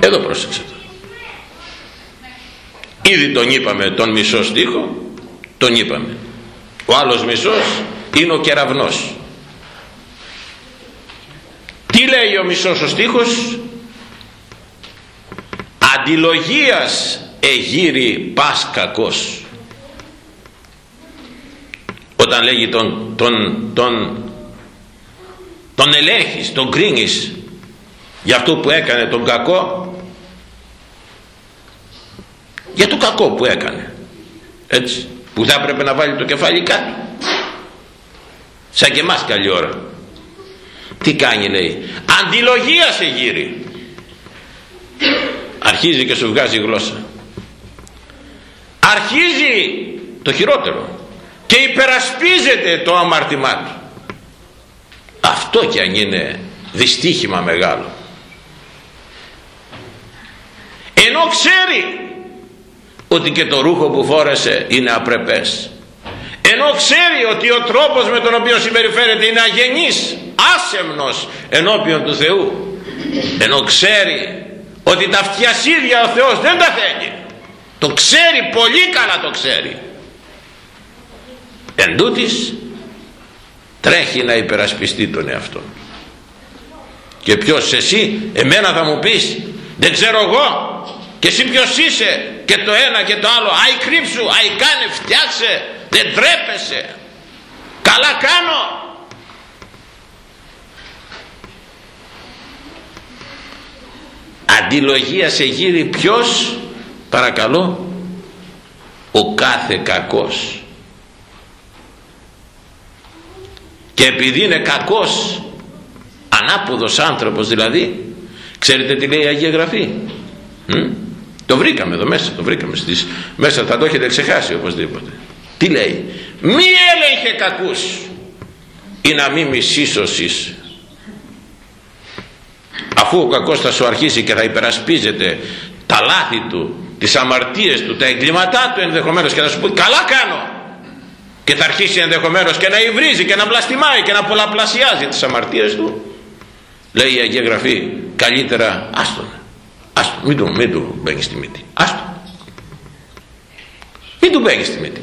εδώ πρόσεξε ήδη τον είπαμε τον μισό στίχο τον είπαμε. Ο άλλος μισός είναι ο κεραυνός. Τι λέει ο μισός ο στίχος; Αντιλογίας εγύρι πας κακός όταν λέγει τον, τον, τον, τον ελέγχεις, τον κρίνεις για αυτό που έκανε τον κακό για το κακό που έκανε έτσι που θα έπρεπε να βάλει το κεφάλι κάτω. Σαν και εμάς καλή ώρα. Τι κάνει λέει. Αντιλογίας σε γύρι αρχίζει και σου βγάζει γλώσσα. Αρχίζει το χειρότερο και υπερασπίζεται το αμάρτημά του. Αυτό κι αν είναι δυστύχημα μεγάλο. Ενώ ξέρει ότι και το ρούχο που φόρεσε είναι απρεπές. Ενώ ξέρει ότι ο τρόπος με τον οποίο συμπεριφέρεται είναι αγενής άσεμνος ενώπιον του Θεού. Ενώ ξέρει ότι τα φτιασίδια ο Θεός δεν τα θέλει. Το ξέρει πολύ καλά το ξέρει. Εν τούτης, τρέχει να υπερασπιστεί τον εαυτό και ποιος εσύ εμένα θα μου πεις δεν ξέρω εγώ και εσύ ποιος είσαι και το ένα και το άλλο αϊ κρύψου, αϊ κάνε φτιάξε δεν τρέπεσαι καλά κάνω αντιλογία σε γύρι ποιος παρακαλώ ο κάθε κακός και επειδή είναι κακός ανάποδος άνθρωπος δηλαδή ξέρετε τι λέει η Αγία Γραφή; Το βρήκαμε εδώ μέσα, το βρήκαμε στις, μέσα θα το έχετε ξεχάσει οπωσδήποτε. Τι λέει, μη έλεγχε κακούς ή να μη μισήσωσης. Αφού ο κακός θα σου αρχίσει και θα υπερασπίζεται τα λάθη του, τις αμαρτίες του, τα εγκλήματά του ενδεχομένως και θα σου πει καλά κάνω και θα αρχίσει ενδεχομένως και να υβρίζει και να βλαστημάει και να πολλαπλασιάζει τις αμαρτίες του λέει η Αγία Γραφή καλύτερα άστον Άστο, μην του, μην του μπαίνεις στη μύτη. Άστο. Μην του μπαίνεις στη μύτη.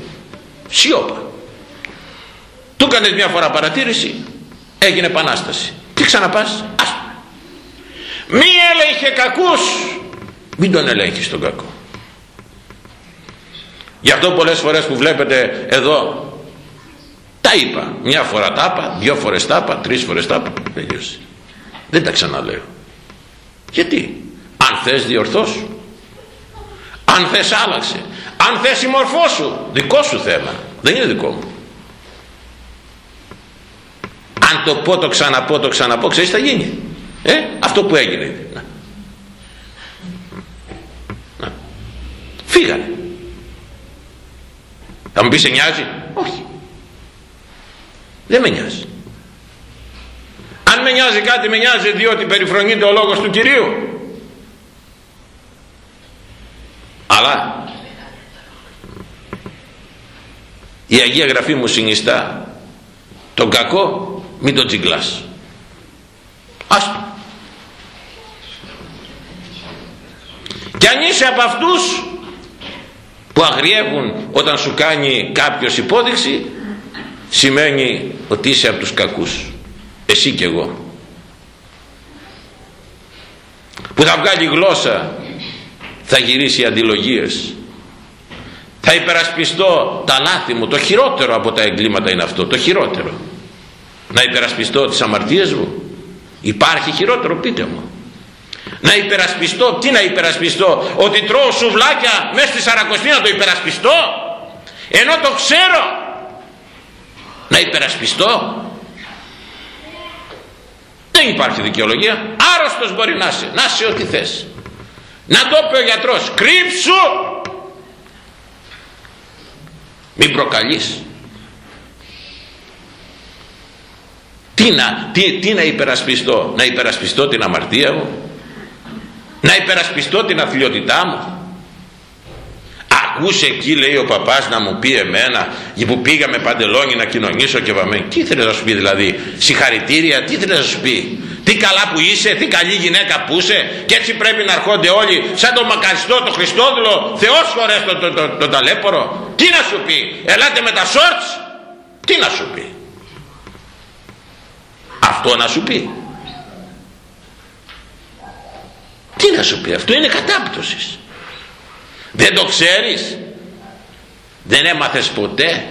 Σιώπα. Του έκανες μια φορά παρατήρηση, έγινε επανάσταση. Τι ξαναπάς, άστο. Μη έλεγχε κακούς, μην τον ελέγχεις τον κακό. Γι' αυτό πολλές φορές που βλέπετε εδώ τα είπα. Μια φορά τα είπα, δυο φορές τα είπα, τρεις φορές τα είπα. Τελείωσε. Δεν τα ξαναλέω. Γιατί; Αν θες διορθώσου αν θες άλλαξε αν θες συμμορφώσου δικό σου θέμα δεν είναι δικό μου αν το πω το ξαναπώ το ξαναπώ ξέρεις θα γίνει; Ε, αυτό που έγινε. Να. Να. φύγανε. Θα μου πεις σε νοιάζει; Όχι. Δεν με νοιάζει. Αν με νοιάζει κάτι με νοιάζει διότι περιφρονείται ο λόγος του Κυρίου. Αλλά η Αγία Γραφή μου συνιστά τον κακό μην τον τσιγκλάς. Άστο και αν είσαι από αυτούς που αγριεύουν όταν σου κάνει κάποιος υπόδειξη σημαίνει ότι είσαι από τους κακούς. Εσύ και εγώ. Που θα βγάλει γλώσσα θα γυρίσει αντιλογίες. Θα υπερασπιστώ τα λάθη μου. Το χειρότερο από τα εγκλήματα είναι αυτό. Το χειρότερο. Να υπερασπιστώ τις αμαρτίες μου. Υπάρχει χειρότερο πείτε μου να υπερασπιστώ τι να υπερασπιστώ ότι τρώω σουβλάκια μέσα στη Σαρακοστή να το υπερασπιστώ; Ενώ το ξέρω να υπερασπιστώ. Δεν υπάρχει δικαιολογία. Άρρωστος μπορεί να είσαι. Να είσαι ό,τι θες. Να το πει ο γιατρός. Κρύψου! Μην προκαλείς. Τι να, τι, τι να υπερασπιστώ. Να υπερασπιστώ την αμαρτία μου να υπερασπιστώ την αθλειότητά μου. Ακούσε εκεί λέει ο παπάς να μου πει εμένα που πήγαμε παντελόνι να κοινωνήσω και βαμέ. Τι ήθελε να σου πει δηλαδή συγχαρητήρια τι ήθελε να σου πει; Τι καλά που είσαι τι καλή γυναίκα που είσαι και έτσι πρέπει να έρχονται όλοι σαν τον μακαριστό το Χριστόδουλο Θεός χωρές τον το, το, το, ταλέπορο τι να σου πει; Ελάτε με τα σόρτς τι να σου πει; Αυτό να σου πει τι να σου πει αυτό είναι κατάπτωσης. Δεν το ξέρεις; Δεν έμαθες ποτέ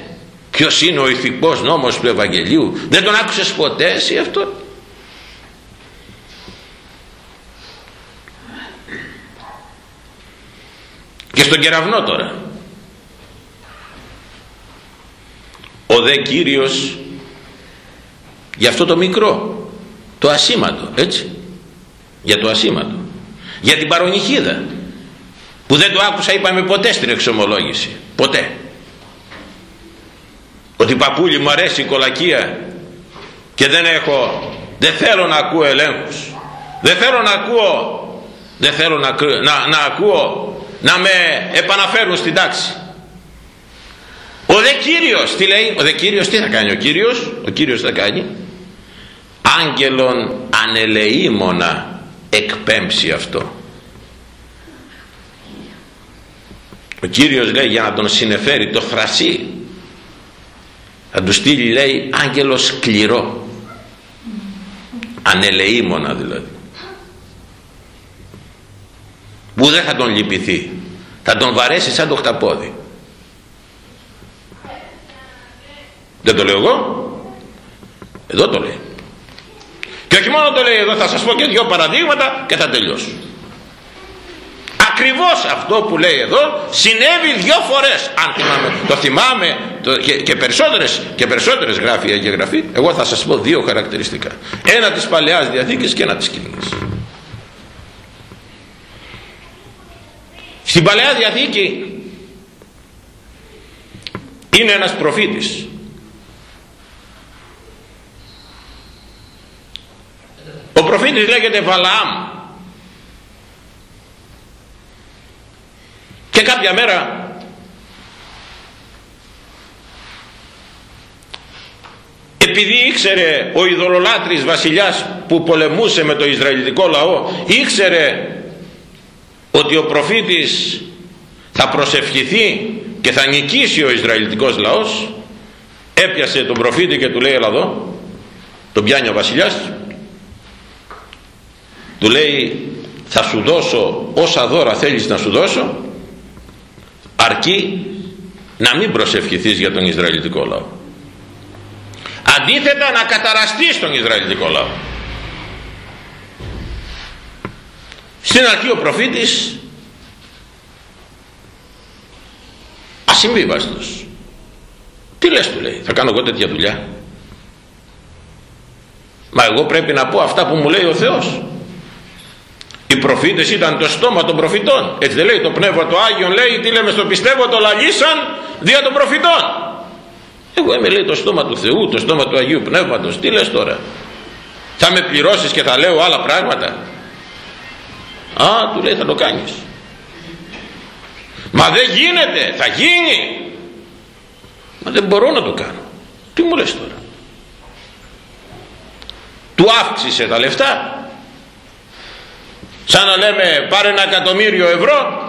ποιος είναι ο ηθικός νόμος του Ευαγγελίου; Δεν τον άκουσες ποτέ εσύ αυτό και στον κεραυνό τώρα. Ο δε Κύριος για αυτό το μικρό το ασήμαντο έτσι για το ασήμαντο για την παρονυχίδα. Που δεν το άκουσα είπαμε ποτέ στην εξομολόγηση. Ποτέ. Ότι παππούλη μου αρέσει η κολακία και δεν έχω δεν θέλω να ακούω ελέγχους. Δεν θέλω να ακούω δεν θέλω να, να, να ακούω να με επαναφέρουν στην τάξη ο δε Κύριος τι λέει ο δε Κύριος τι θα κάνει ο Κύριος ο Κύριος θα κάνει. Άγγελον ανελεήμονα εκπέμψει αυτό ο Κύριος λέει για να τον συνεφέρει το θρασί θα τους στείλει λέει άγγελο σκληρό. Ανελεήμονα δηλαδή. Που δεν θα τον λυπηθεί. Θα τον βαρέσει σαν το χταπόδι. Δεν το λέω εγώ. Εδώ το λέει. Και όχι μόνο το λέει εδώ θα σας πω και δύο παραδείγματα και θα τελειώσω ακριβώς αυτό που λέει εδώ συνέβη δύο φορές. Αν θυμάμαι το θυμάμαι το, και, και, περισσότερες, και περισσότερες γράφει η Αγία Γραφή. Εγώ θα σας πω δύο χαρακτηριστικά. Ένα της Παλαιάς Διαθήκης και ένα της Καινής στην Παλαιά Διαθήκη είναι ένας προφήτης. Ο προφήτης λέγεται Βαλαάμ και κάποια μέρα επειδή ήξερε ο ειδωλολάτρης βασιλιάς που πολεμούσε με το Ισραηλιτικό λαό ήξερε ότι ο προφήτης θα προσευχηθεί και θα νικήσει ο Ισραηλιτικός λαός έπιασε τον προφήτη και του λέει έλα εδώ τον πιάνει ο βασιλιάς του λέει θα σου δώσω όσα δώρα θέλεις να σου δώσω αρκεί να μην προσευχηθείς για τον Ισραηλιτικό λαό. Αντίθετα να καταραστείς τον Ισραηλιτικό λαό. Στην αρχή ο προφήτης ασυμβίβαστος. Τι λες του λέει θα κάνω εγώ τέτοια δουλειά μα εγώ πρέπει να πω αυτά που μου λέει ο Θεός. οι προφήτες ήταν το στόμα των προφητών. Έτσι δεν λέει το πνεύμα του Άγιον λέει τι λέμε στο πιστεύω το λαλήσαν δια των προφητών. Εγώ είμαι λέει το στόμα του Θεού το στόμα του Αγίου Πνεύματος. Τι λες τώρα; Θα με πληρώσεις και θα λέω άλλα πράγματα; Α του λέει θα το κάνεις. Μα δεν γίνεται θα γίνει. Μα δεν μπορώ να το κάνω. Τι μου λες τώρα; Του αύξησε τα λεφτά σαν να λέμε πάρε ένα εκατομμύριο ευρώ.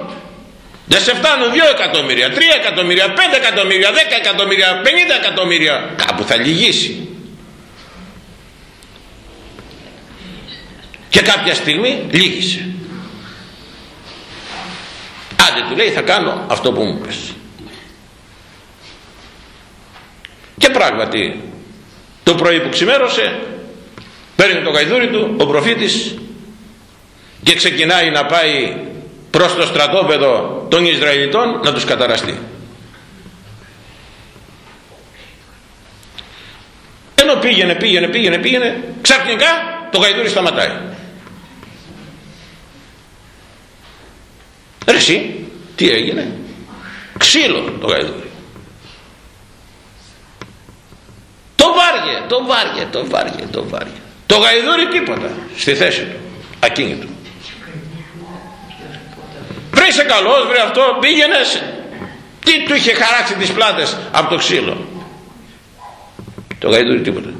Δεν σε φτάνουν 2 εκατομμύρια, 3 εκατομμύρια, 5 εκατομμύρια, 10 εκατομμύρια, 50 εκατομμύρια. Κάπου θα λυγίσει. Και κάποια στιγμή λύγησε. Άντε του λέει θα κάνω αυτό που μου πες. Και πράγματι το πρωί που ξημέρωσε παίρνει το γαϊδούρι του ο προφήτης και ξεκινάει να πάει προς το στρατόπεδο των Ισραηλιτών να τους καταραστεί. Ενώ πήγαινε, πήγαινε, πήγαινε, πήγαινε, ξαφνικά το γαϊδούρι σταματάει. Ρε εσύ, τι έγινε, ξύλο το γαϊδούρι. βάργε, το βάργε, το βάργε, το βάργε. Το γαϊδούρι τίποτα στη θέση του, ακίνητο. Πριν είσαι καλός βρε αυτό πήγαινες, τι του είχε χαράξει τις πλάτες από το ξύλο. Το γαϊδούρι τίποτα.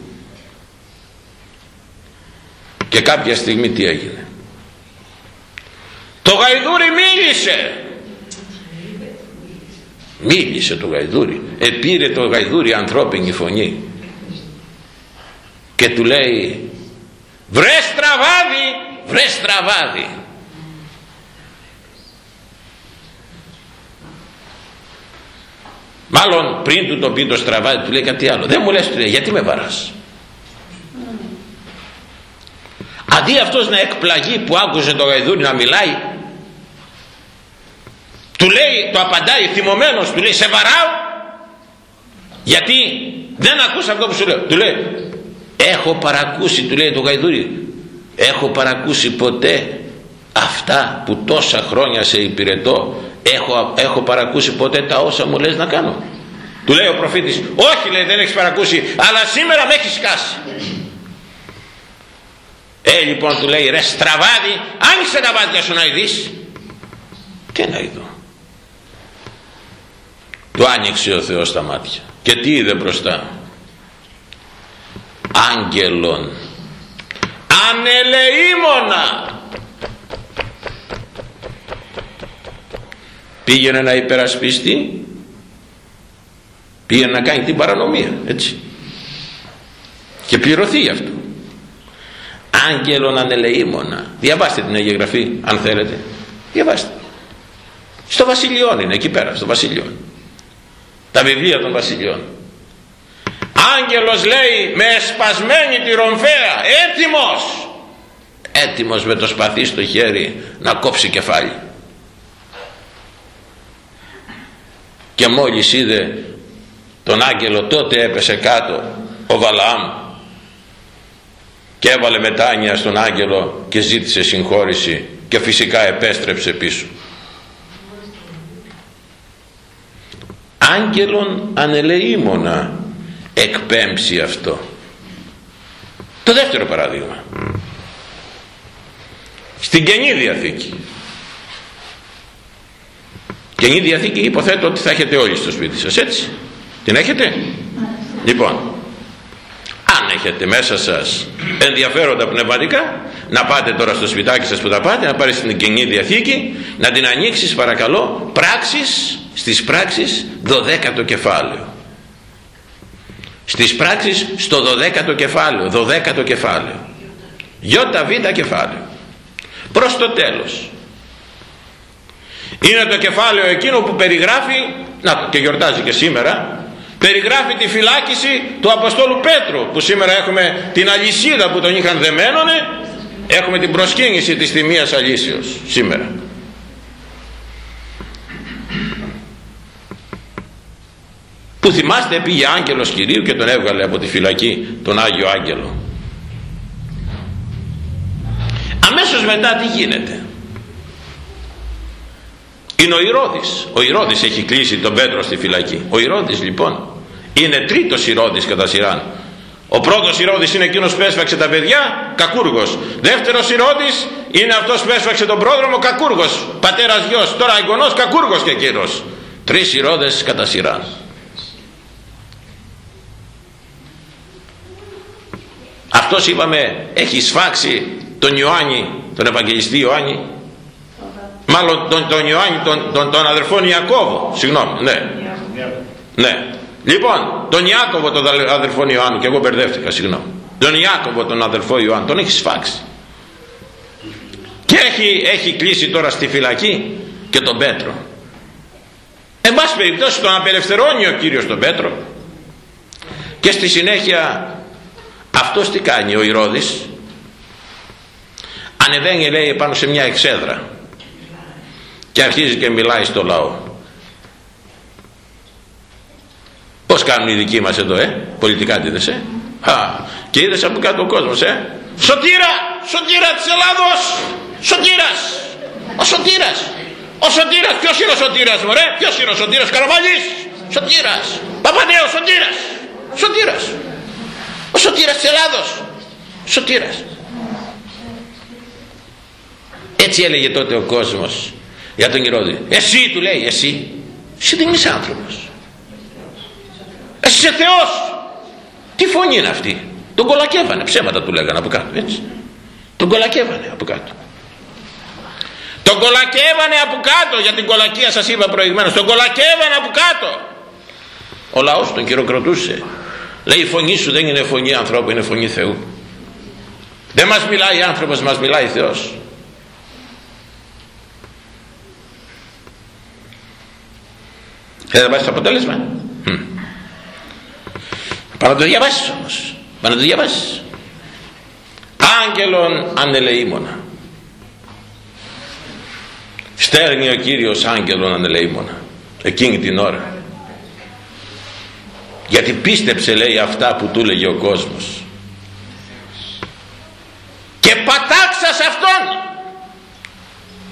Και κάποια στιγμή τι έγινε. Το γαϊδούρι μίλησε. Μίλησε το γαϊδούρι. Επήρε το γαϊδούρι ανθρώπινη φωνή. Και του λέει βρες στραβάδι, βρες στραβάδι. Μάλλον πριν του το πει το στραβάδι του λέει κάτι άλλο. Δεν μου λες του λέει γιατί με βαράς; Αντί αυτός να εκπλαγεί που άκουσε το γαϊδούρι να μιλάει του λέει, το απαντάει θυμωμένος, του λέει σε βαράω γιατί δεν ακούς αυτό που σου λέω. Του λέει έχω παρακούσει, του λέει το γαϊδούρι, έχω παρακούσει ποτέ αυτά που τόσα χρόνια σε υπηρετώ έχω, έχω παρακούσει ποτέ τα όσα μου λες να κάνω. Του λέει ο προφήτης, όχι λέει δεν έχεις παρακούσει, αλλά σήμερα με έχεις σκάσει. Ε λοιπόν του λέει ρε στραβάδι άνοιξε τα μάτια σου να ειδείς. Τι να ειδώ. Του άνοιξε ο Θεός τα μάτια. Και τι είδε μπροστά; Άγγελον. Ανελεήμονα. Πήγαινε να υπερασπιστεί. Πήγαινε να κάνει την παρανομία. Έτσι. Και πληρωθεί γι' αυτό άγγελον ανελεήμονα διαβάστε την Αγία Γραφή αν θέλετε διαβάστε στο βασιλιόν είναι εκεί πέρα στο βασιλιόν τα βιβλία των βασιλιών άγγελος λέει με εσπασμένη τη ρομφαία έτοιμος έτοιμος με το σπαθί στο χέρι να κόψει κεφάλι και μόλις είδε τον άγγελο τότε έπεσε κάτω ο Βαλαάμ και έβαλε μετάνοια στον άγγελο και ζήτησε συγχώρηση και φυσικά επέστρεψε πίσω. Άγγελον ανελεήμονα εκπέμψει αυτό. Το δεύτερο παράδειγμα. Στην Καινή Διαθήκη Καινή Διαθήκη υποθέτω ότι θα έχετε όλοι στο σπίτι σας έτσι. Την έχετε; Λοιπόν αν έχετε μέσα σας ενδιαφέροντα πνευματικά να πάτε τώρα στο σπιτάκι σας που θα πάτε να πάρεις την Καινή Διαθήκη να την ανοίξεις παρακαλώ πράξεις στις πράξεις 12ο κεφάλαιο. Στις πράξεις στο 12ο κεφάλαιο 12ο κεφάλαιο. ΙΒ κεφάλαιο. Προς το τέλος είναι το κεφάλαιο εκείνο που περιγράφει να και γιορτάζει και σήμερα περιγράφει τη φυλάκιση του Αποστόλου Πέτρου που σήμερα έχουμε την αλυσίδα που τον είχαν δεμένονε έχουμε την προσκύνηση της τιμίας αλύσεως σήμερα. Που θυμάστε πήγε άγγελος Κυρίου και τον έβγαλε από τη φυλακή τον Άγιο Άγγελο. Αμέσως μετά τι γίνεται; Είναι ο Ηρώδης. Ο Ηρώδης έχει κλείσει τον Πέτρο στη φυλακή. Ο Ηρώδης λοιπόν είναι τρίτος Ηρώδης κατά σειράν. Ο πρώτος Ηρώδης είναι εκείνος που έσφαξε τα παιδιά κακούργος. Δεύτερος Ηρώδης είναι αυτός που έσφαξε τον πρόδρομο κακούργος. Πατέρας γιος τώρα εγγονός κακούργος και εκείνος. Τρεις Ηρώδες κατά σειράν. Αυτός είπαμε έχει σφάξει τον Ιωάννη τον Ευαγγελιστή Ιωάννη μάλλον τον, τον Ιωάννη τον, τον, τον αδερφόν Ιακώβο. Συγγνώμη ναι. Ναι. Λοιπόν τον Ιάκωβο τον αδερφό Ιωάννου και εγώ μπερδεύτηκα συγγνώμη. Τον Ιάκωβο τον αδερφό Ιωάννου τον έχεις σφάξει. Και έχει, έχει κλείσει τώρα στη φυλακή και τον Πέτρο. Εν πάση περιπτώσει τον απελευθερώνει ο Κύριος τον Πέτρο. Και στη συνέχεια αυτός τι κάνει ο Ηρώδης; Ανεβαίνει λέει πάνω σε μια εξέδρα και αρχίζει και μιλάει στο λαό. Πως κάνουν οι δικοί μας εδώ ε; Πολιτικά τι είδες ε; Α, και είδες από κάτω ο κόσμος ε; Σωτήρα! Σωτήρα της Ελλάδος! Σωτήρας! Ο Σωτήρας! Ο Σωτήρας! Ποιος είναι ο Σωτήρας μωρέ; Ποιος είναι ο Σωτήρας; Καραμαλής Σωτήρας! Παπανέος Σωτήρας! Σωτήρας! Ο σωτήρας της Ελλάδος! Σωτήρας! Έτσι έλεγε τότε ο κόσμος για τον Ηρώδη εσύ του λέει εσύ. Εσύ δεν είσαι άνθρωπος. Εσύ είσαι Θεός. Τι φωνή είναι αυτή. Τον κολακεύανε ψέματα του λέγανε από κάτω έτσι. Τον κολακεύανε από κάτω. Τον κολακεύανε από κάτω για την κολακία σας είπα προηγουμένως. Τον κολακεύανε από κάτω. Ο λαός τον χειροκροτούσε. Λέει η φωνή σου δεν είναι φωνή ανθρώπου είναι φωνή Θεού δεν μας μιλάει άνθρωπος μας μιλάει Θεός Θέλετε να πάρεις το αποτέλεσμα. Πάμε να το διαβάσεις όμως. Πάμε να το διαβάσεις. Άγγελον ανελεήμονα. Στέρνει ο Κύριος άγγελον ανελεήμονα. Εκείνη την ώρα. Γιατί πίστεψε λέει αυτά που του έλεγε ο κόσμος. Και πατάξα σε αυτόν.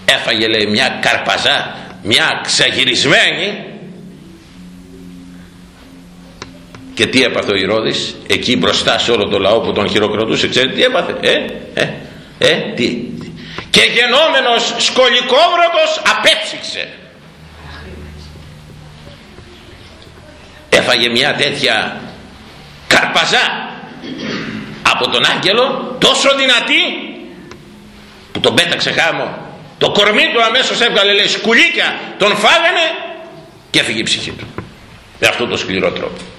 Έφαγε λέει μια καρπαζά, μια ξαγυρισμένη Και τι έπαθε ο Ηρώδης εκεί μπροστά σε όλο το λαό που τον χειροκροτούσε. Ξέρετε τι έπαθε. Ε, ε, ε, τι. Και γενόμενος σκολικόβρωτος απέψυξε. Έφαγε μια τέτοια καρπαζά από τον άγγελο τόσο δυνατή που τον πέταξε χάμω. Το κορμί του αμέσως έβγαλε λέει σκουλίκια, τον φάγανε και έφυγε η ψυχή του. Με αυτό το σκληρό τρόπο.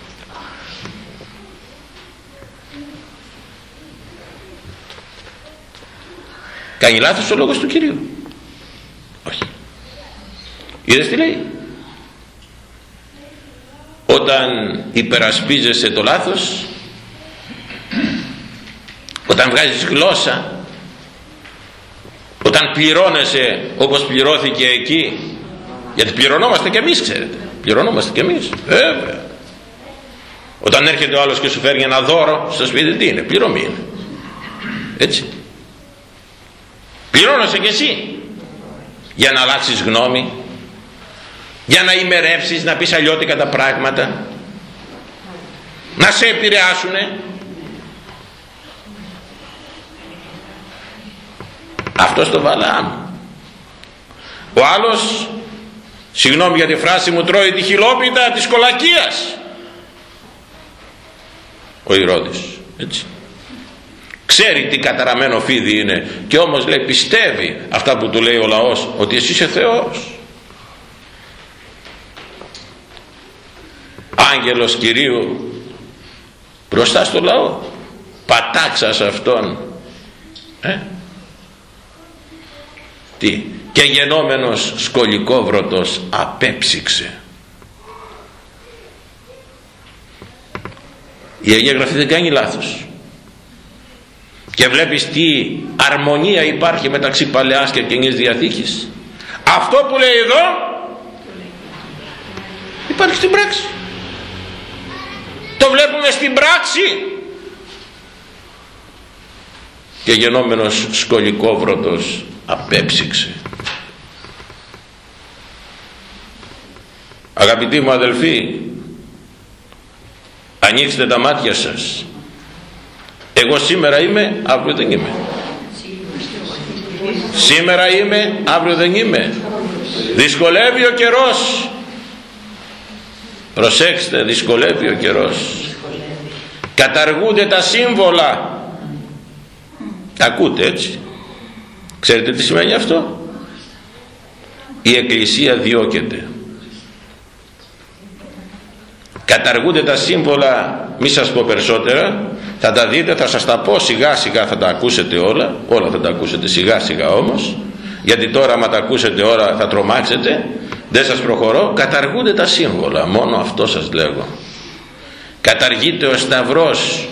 Κάνει λάθος ο λόγος του Κυρίου. Όχι. Είδες τι λέει; Όταν υπερασπίζεσαι το λάθος, όταν βγάζεις γλώσσα, όταν πληρώνεσαι όπως πληρώθηκε εκεί, γιατί πληρωνόμαστε και εμείς ξέρετε, πληρωνόμαστε και εμείς, βέβαια. Όταν έρχεται ο άλλος και σου φέρνει ένα δώρο στο σπίτι, τι είναι, πληρωμή είναι. Έτσι πληρώνεσαι κι εσύ. Για να αλλάξεις γνώμη για να ημερεύσεις να πεις αλλιώτικα τα πράγματα να σε επηρεάσουνε. Αυτό το Βαλάμ ο άλλος συγγνώμη για τη φράση μου τρώει τη χιλόπιτα της κολακίας. Ο Ηρώδης έτσι ξέρει τι καταραμένο φίδι είναι. Και όμως λέει πιστεύει αυτά που του λέει ο λαός ότι εσύ είσαι Θεός. Άγγελος Κυρίου μπροστά στο λαό. Πατάξας σε αυτόν. Ε; τι; Και γενόμενος σκολικόβρωτος απέψυξε. Η Αγία Γραφή δεν κάνει λάθος και βλέπεις τι αρμονία υπάρχει μεταξύ Παλαιάς και Καινής Διαθήκης. Αυτό που λέει εδώ υπάρχει στην πράξη. Το βλέπουμε στην πράξη. Και γενόμενος σκολικόβρωτος απέψυξε. Αγαπητοί μου αδελφοί ανοίξτε τα μάτια σας εγώ σήμερα είμαι αύριο δεν είμαι. Σήμερα είμαι αύριο δεν είμαι. Δυσκολεύει ο καιρός. Προσέξτε δυσκολεύει ο καιρός. Καταργούνται τα σύμβολα. Ακούτε έτσι. Ξέρετε τι σημαίνει αυτό; Η εκκλησία διώκεται. Καταργούνται τα σύμβολα μη σας πω περισσότερα θα τα δείτε θα σας τα πω. Σιγά σιγά θα τα ακούσετε όλα. Όλα θα τα ακούσετε σιγά σιγά όμως. Γιατί τώρα άμα τα ακούσετε όλα θα τρομάξετε. Δεν σας προχωρώ. Καταργούνται τα σύμβολα. Μόνο αυτό σας λέγω. Καταργείται ο Σταυρός.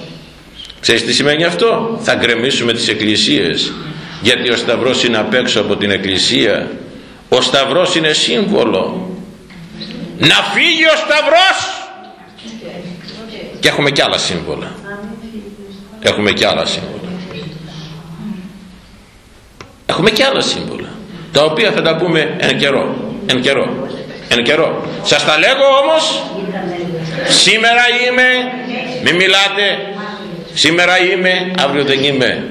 Ξέρεις τι σημαίνει αυτό; Θα γκρεμίσουμε τις εκκλησίες. Γιατί ο Σταυρός είναι απ' έξω από την εκκλησία. Ο Σταυρός είναι σύμβολο. Να φύγει ο Σταυρός! Και έχουμε και άλλα σύμβολα έχουμε και άλλα σύμβολα. Έχουμε και άλλα σύμβολα τα οποία θα τα πούμε εν καιρό εν καιρό εν καιρό. Σας τα λέγω όμως σήμερα είμαι μη μιλάτε σήμερα είμαι αύριο δεν είμαι.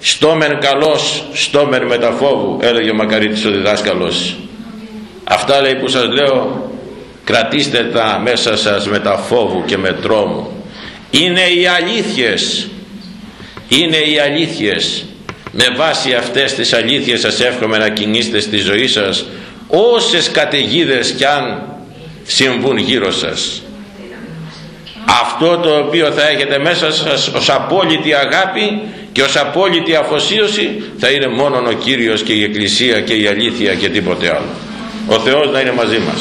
Στόμεν καλός στόμεν μεταφόβου έλεγε ο Μακαρίτης ο διδάσκαλος. Αυτά λέει που σας λέω κρατήστε τα μέσα σας με τα φόβου και με τρόμου είναι οι αλήθειες. Είναι οι αλήθειες. Με βάση αυτές τις αλήθειες σας εύχομαι να κινήσετε στη ζωή σας όσες καταιγίδες κι αν συμβούν γύρω σας. Αυτό το οποίο θα έχετε μέσα σας ως απόλυτη αγάπη και ως απόλυτη αφοσίωση θα είναι μόνο ο Κύριος και η Εκκλησία και η αλήθεια και τίποτε άλλο. Ο Θεός να είναι μαζί μας